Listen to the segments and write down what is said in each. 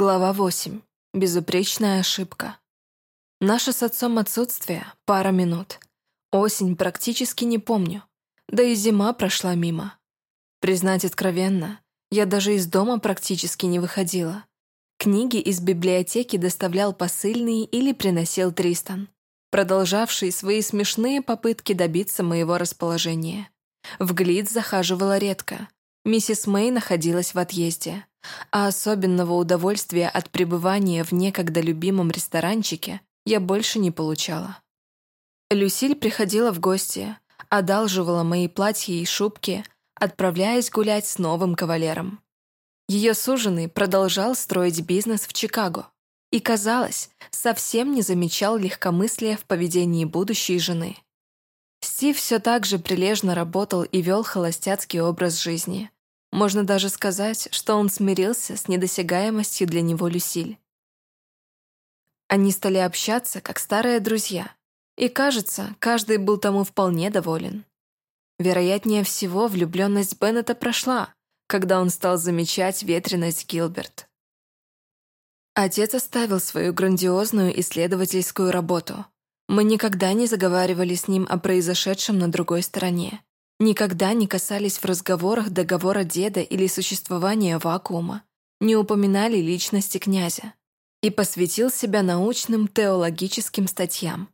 Глава 8. Безупречная ошибка. Наше с отцом отсутствие — пара минут. Осень практически не помню. Да и зима прошла мимо. Признать откровенно, я даже из дома практически не выходила. Книги из библиотеки доставлял посыльный или приносил Тристан, продолжавший свои смешные попытки добиться моего расположения. В Глид захаживала редко. Миссис Мэй находилась в отъезде а особенного удовольствия от пребывания в некогда любимом ресторанчике я больше не получала. Люсиль приходила в гости, одалживала мои платья и шубки, отправляясь гулять с новым кавалером. Ее суженый продолжал строить бизнес в Чикаго и, казалось, совсем не замечал легкомыслия в поведении будущей жены. Стив все так же прилежно работал и вел холостяцкий образ жизни – можно даже сказать, что он смирился с недосягаемостью для него Люсиль. Они стали общаться, как старые друзья, и, кажется, каждый был тому вполне доволен. Вероятнее всего, влюбленность Беннета прошла, когда он стал замечать ветренность Гилберт. Отец оставил свою грандиозную исследовательскую работу. Мы никогда не заговаривали с ним о произошедшем на другой стороне никогда не касались в разговорах договора деда или существования вакуума, не упоминали личности князя и посвятил себя научным теологическим статьям.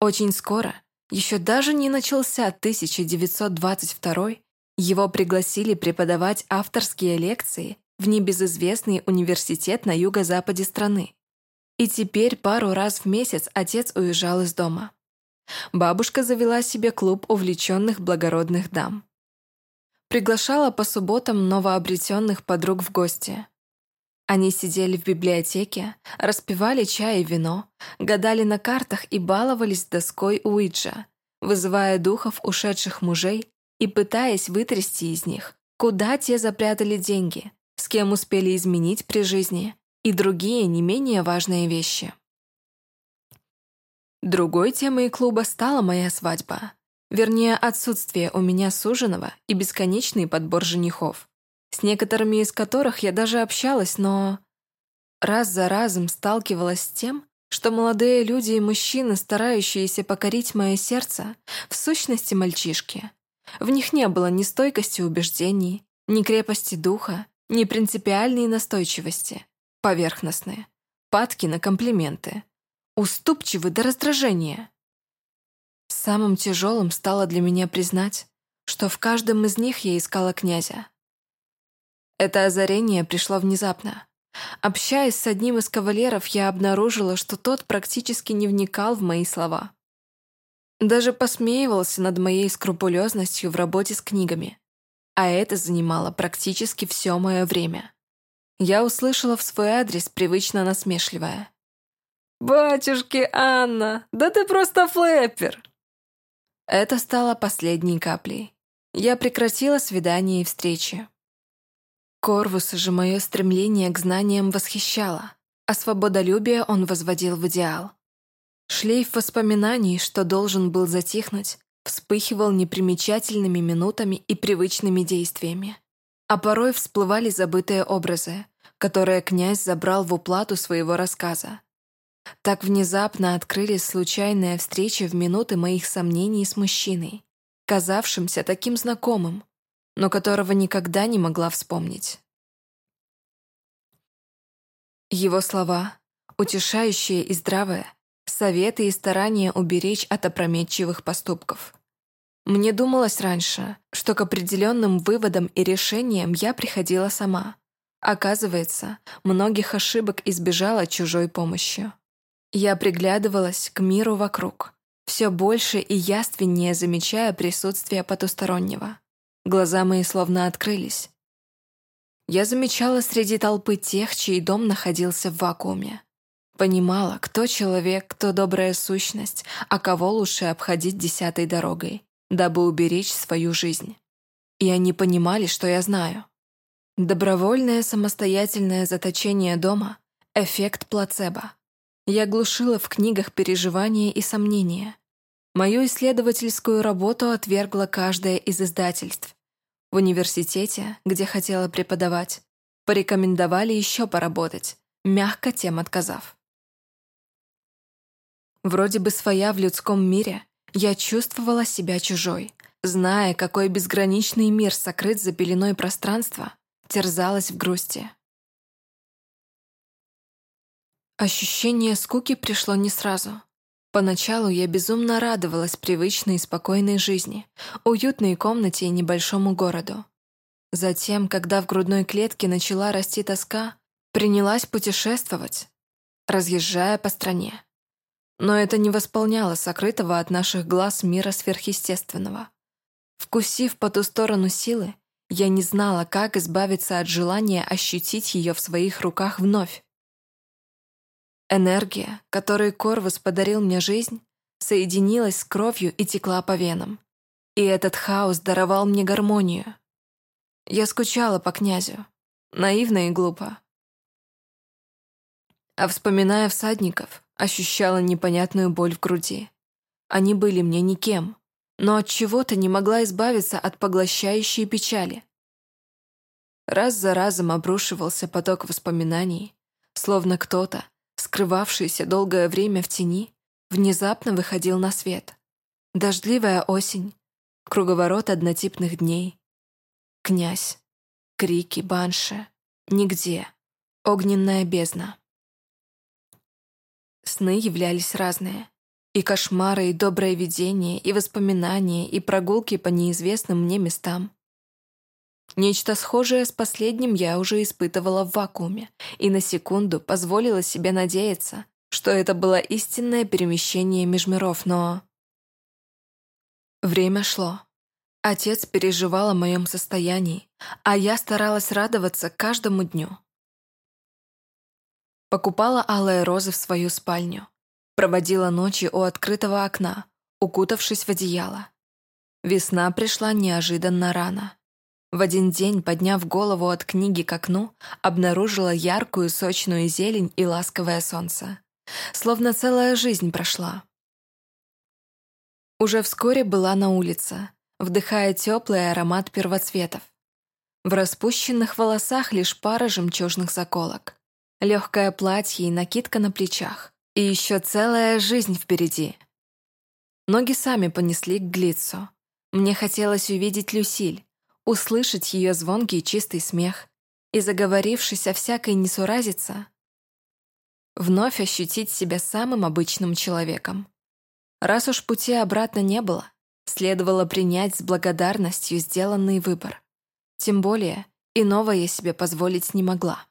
Очень скоро, еще даже не начался 1922 его пригласили преподавать авторские лекции в небезызвестный университет на юго-западе страны. И теперь пару раз в месяц отец уезжал из дома. Бабушка завела себе клуб увлеченных благородных дам. Приглашала по субботам новообретенных подруг в гости. Они сидели в библиотеке, распивали чай и вино, гадали на картах и баловались доской Уиджа, вызывая духов ушедших мужей и пытаясь вытрясти из них, куда те запрятали деньги, с кем успели изменить при жизни и другие не менее важные вещи. Другой темой клуба стала моя свадьба. Вернее, отсутствие у меня суженого и бесконечный подбор женихов, с некоторыми из которых я даже общалась, но... Раз за разом сталкивалась с тем, что молодые люди и мужчины, старающиеся покорить мое сердце, в сущности мальчишки. В них не было ни стойкости убеждений, ни крепости духа, ни принципиальной настойчивости. Поверхностные. Падки на комплименты, уступчивы до раздражения. Самым тяжелым стало для меня признать, что в каждом из них я искала князя. Это озарение пришло внезапно. Общаясь с одним из кавалеров, я обнаружила, что тот практически не вникал в мои слова. Даже посмеивался над моей скрупулезностью в работе с книгами. А это занимало практически все мое время. Я услышала в свой адрес привычно насмешливое. «Батюшки, Анна, да ты просто флэпер!» Это стало последней каплей. Я прекратила свидания и встречи. Корвуса же мое стремление к знаниям восхищало, а свободолюбие он возводил в идеал. Шлейф воспоминаний, что должен был затихнуть, вспыхивал непримечательными минутами и привычными действиями. А порой всплывали забытые образы, которые князь забрал в уплату своего рассказа. Так внезапно открылись случайные встречи в минуты моих сомнений с мужчиной, казавшимся таким знакомым, но которого никогда не могла вспомнить. Его слова, утешающие и здравые, советы и старания уберечь от опрометчивых поступков. Мне думалось раньше, что к определенным выводам и решениям я приходила сама. Оказывается, многих ошибок избежала чужой помощью. Я приглядывалась к миру вокруг, все больше и яственнее замечая присутствие потустороннего. Глаза мои словно открылись. Я замечала среди толпы тех, чей дом находился в вакууме. Понимала, кто человек, кто добрая сущность, а кого лучше обходить десятой дорогой, дабы уберечь свою жизнь. И они понимали, что я знаю. Добровольное самостоятельное заточение дома — эффект плацебо. Я глушила в книгах переживания и сомнения. Мою исследовательскую работу отвергла каждое из издательств. В университете, где хотела преподавать, порекомендовали еще поработать, мягко тем отказав. Вроде бы своя в людском мире, я чувствовала себя чужой, зная, какой безграничный мир сокрыт за пеленой пространства, терзалась в грусти. Ощущение скуки пришло не сразу. Поначалу я безумно радовалась привычной и спокойной жизни, уютной комнате и небольшому городу. Затем, когда в грудной клетке начала расти тоска, принялась путешествовать, разъезжая по стране. Но это не восполняло сокрытого от наших глаз мира сверхъестественного. Вкусив по ту сторону силы, я не знала, как избавиться от желания ощутить ее в своих руках вновь. Энергия, которой Корвус подарил мне жизнь, соединилась с кровью и текла по венам. И этот хаос даровал мне гармонию. Я скучала по князю. Наивно и глупо. А вспоминая всадников, ощущала непонятную боль в груди. Они были мне никем, но от чего-то не могла избавиться от поглощающей печали. Раз за разом обрушивался поток воспоминаний, словно кто-то, скрывавшийся долгое время в тени, внезапно выходил на свет. Дождливая осень, круговорот однотипных дней. Князь, крики, банши, нигде, огненная бездна. Сны являлись разные. И кошмары, и доброе видение, и воспоминания, и прогулки по неизвестным мне местам. Нечто схожее с последним я уже испытывала в вакууме, и на секунду позволила себе надеяться, что это было истинное перемещение межмиров, но... Время шло. Отец переживал о моем состоянии, а я старалась радоваться каждому дню. Покупала алые розы в свою спальню. Проводила ночи у открытого окна, укутавшись в одеяло. Весна пришла неожиданно рано. В один день, подняв голову от книги к окну, обнаружила яркую сочную зелень и ласковое солнце. Словно целая жизнь прошла. Уже вскоре была на улице, вдыхая теплый аромат первоцветов. В распущенных волосах лишь пара жемчужных заколок легкое платье и накидка на плечах. И еще целая жизнь впереди. Ноги сами понесли к Глицу. Мне хотелось увидеть Люсиль, услышать ее звонкий чистый смех и, заговорившись о всякой несуразице, вновь ощутить себя самым обычным человеком. Раз уж пути обратно не было, следовало принять с благодарностью сделанный выбор. Тем более, иного я себе позволить не могла.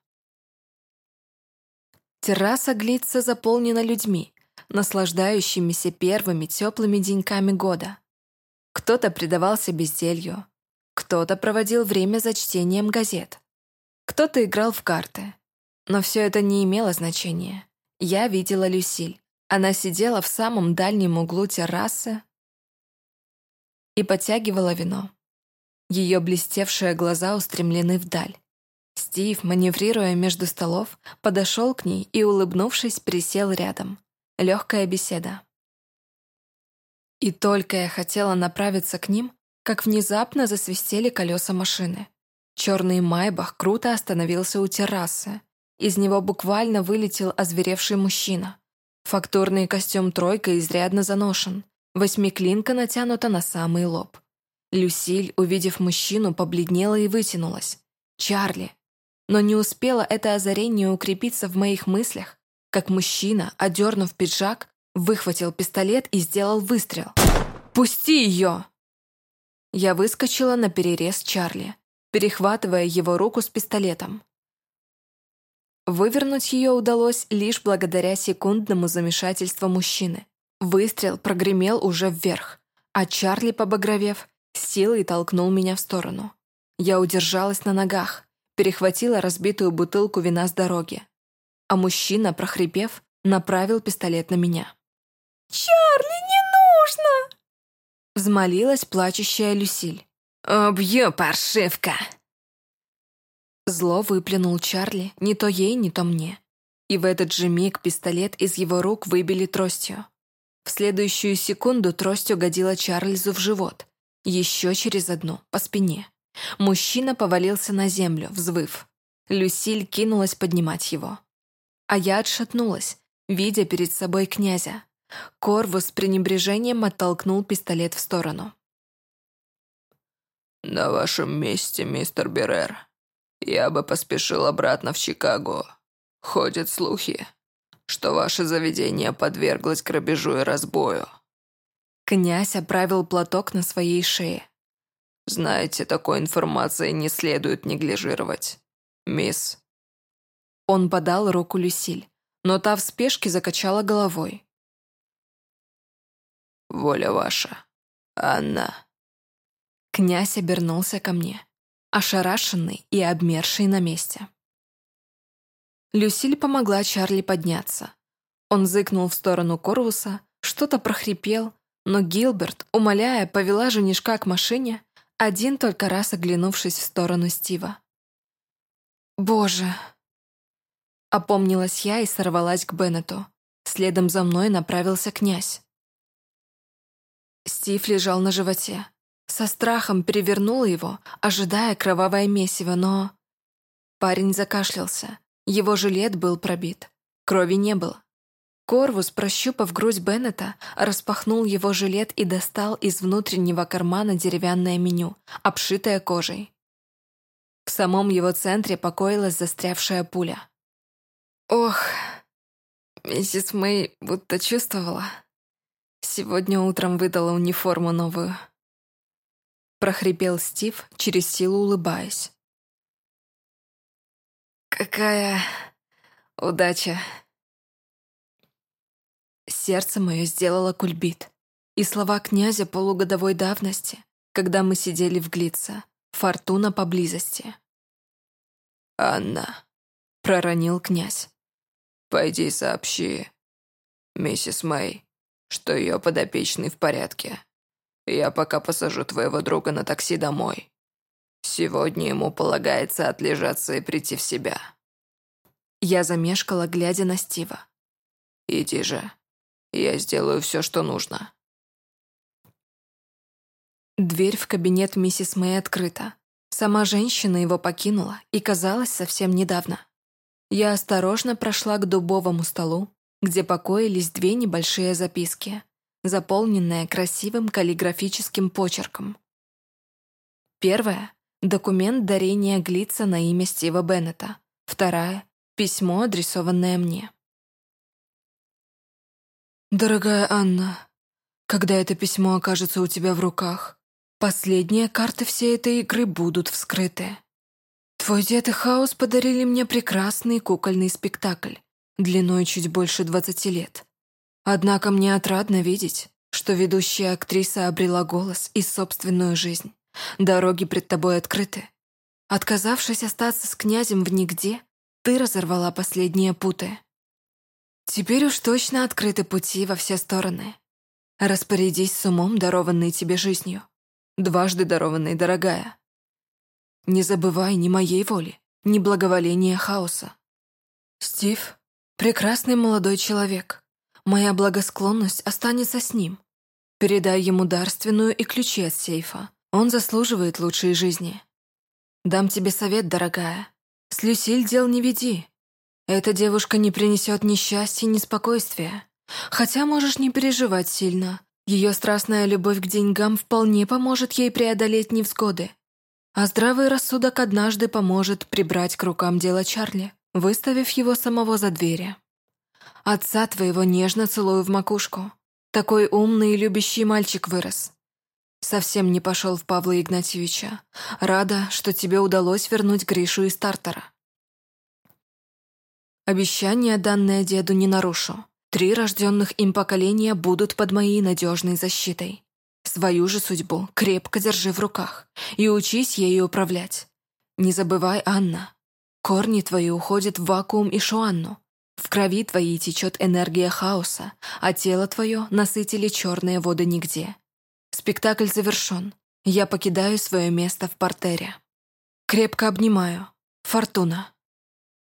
Терраса Глитца заполнена людьми, наслаждающимися первыми теплыми деньками года. Кто-то предавался безделью, кто-то проводил время за чтением газет, кто-то играл в карты. Но все это не имело значения. Я видела Люсиль. Она сидела в самом дальнем углу террасы и подтягивала вино. Ее блестевшие глаза устремлены вдаль. Стив, маневрируя между столов, подошел к ней и, улыбнувшись, присел рядом. Легкая беседа. И только я хотела направиться к ним, как внезапно засвистели колеса машины. Черный майбах круто остановился у террасы. Из него буквально вылетел озверевший мужчина. Фактурный костюм «тройка» изрядно заношен. Восьмиклинка натянута на самый лоб. Люсиль, увидев мужчину, побледнела и вытянулась. «Чарли!» Но не успело это озарение укрепиться в моих мыслях, как мужчина, одернув пиджак, выхватил пистолет и сделал выстрел. «Пусти ее!» Я выскочила на перерез Чарли, перехватывая его руку с пистолетом. Вывернуть ее удалось лишь благодаря секундному замешательству мужчины. Выстрел прогремел уже вверх, а Чарли, побагровев, силой толкнул меня в сторону. Я удержалась на ногах, перехватила разбитую бутылку вина с дороги. А мужчина, прохрипев, направил пистолет на меня. «Чарли, не нужно!» Взмолилась плачущая Люсиль. «Убью, паршивка!» Зло выплюнул Чарли, не то ей, не то мне. И в этот же миг пистолет из его рук выбили тростью. В следующую секунду трость угодила Чарльзу в живот, еще через одну, по спине. Мужчина повалился на землю, взвыв. Люсиль кинулась поднимать его. а я отшатнулась, видя перед собой князя. Корвус с пренебрежением оттолкнул пистолет в сторону. «На вашем месте, мистер Берер, я бы поспешил обратно в Чикаго. Ходят слухи, что ваше заведение подверглось грабежу и разбою». Князь оправил платок на своей шее. «Знаете, такой информацией не следует неглижировать. Мисс...» Он подал руку Люсиль, но та в спешке закачала головой. «Воля ваша, Анна». Князь обернулся ко мне, ошарашенный и обмерший на месте. Люсиль помогла Чарли подняться. Он зыкнул в сторону Корвуса, что-то прохрипел, но Гилберт, умоляя, повела женишка к машине, один только раз оглянувшись в сторону Стива. «Боже!» Опомнилась я и сорвалась к Беннету. Следом за мной направился князь. Стив лежал на животе. Со страхом перевернула его, ожидая кровавое месиво, но... Парень закашлялся. Его жилет был пробит. Крови не было. Корвус, прощупав грудь Беннета, распахнул его жилет и достал из внутреннего кармана деревянное меню, обшитое кожей. В самом его центре покоилась застрявшая пуля. Ох, миссис Мэй будто чувствовала. Сегодня утром выдала униформу новую. Прохрипел Стив, через силу улыбаясь. Какая удача. Сердце мое сделало кульбит. И слова князя полугодовой давности, когда мы сидели в Глице, фортуна поблизости. «Анна», — проронил князь. Пойди сообщи миссис Мэй, что ее подопечный в порядке. Я пока посажу твоего друга на такси домой. Сегодня ему полагается отлежаться и прийти в себя». Я замешкала, глядя на Стива. «Иди же. Я сделаю все, что нужно». Дверь в кабинет миссис Мэй открыта. Сама женщина его покинула и казалось совсем недавно. Я осторожно прошла к дубовому столу, где покоились две небольшие записки, заполненные красивым каллиграфическим почерком. Первая — документ дарения Глица на имя Стива Беннета. Вторая — письмо, адресованное мне. «Дорогая Анна, когда это письмо окажется у тебя в руках, последние карты всей этой игры будут вскрыты. Твой дед и Хаос подарили мне прекрасный кукольный спектакль, длиной чуть больше двадцати лет. Однако мне отрадно видеть, что ведущая актриса обрела голос и собственную жизнь. Дороги пред тобой открыты. Отказавшись остаться с князем в нигде, ты разорвала последние путы. Теперь уж точно открыты пути во все стороны. Распорядись с умом, дарованной тебе жизнью. Дважды дарованной, дорогая. Не забывай ни моей воли, ни благоволения хаоса. Стив — прекрасный молодой человек. Моя благосклонность останется с ним. Передай ему дарственную и ключи от сейфа. Он заслуживает лучшей жизни. Дам тебе совет, дорогая. С Люсиль дел не веди. Эта девушка не принесет ни счастья, ни спокойствия. Хотя можешь не переживать сильно. Ее страстная любовь к деньгам вполне поможет ей преодолеть невзгоды. А здравый рассудок однажды поможет прибрать к рукам дело Чарли, выставив его самого за двери. Отца твоего нежно целую в макушку. Такой умный и любящий мальчик вырос. Совсем не пошел в Павла Игнатьевича. Рада, что тебе удалось вернуть Гришу из Тартара. Обещание, данное деду, не нарушу. Три рожденных им поколения будут под моей надежной защитой. Свою же судьбу крепко держи в руках и учись ею управлять. Не забывай, Анна, корни твои уходят в вакуум и шуанну. В крови твоей течет энергия хаоса, а тело твое насытили черные воды нигде. Спектакль завершен. Я покидаю свое место в портере. Крепко обнимаю. Фортуна.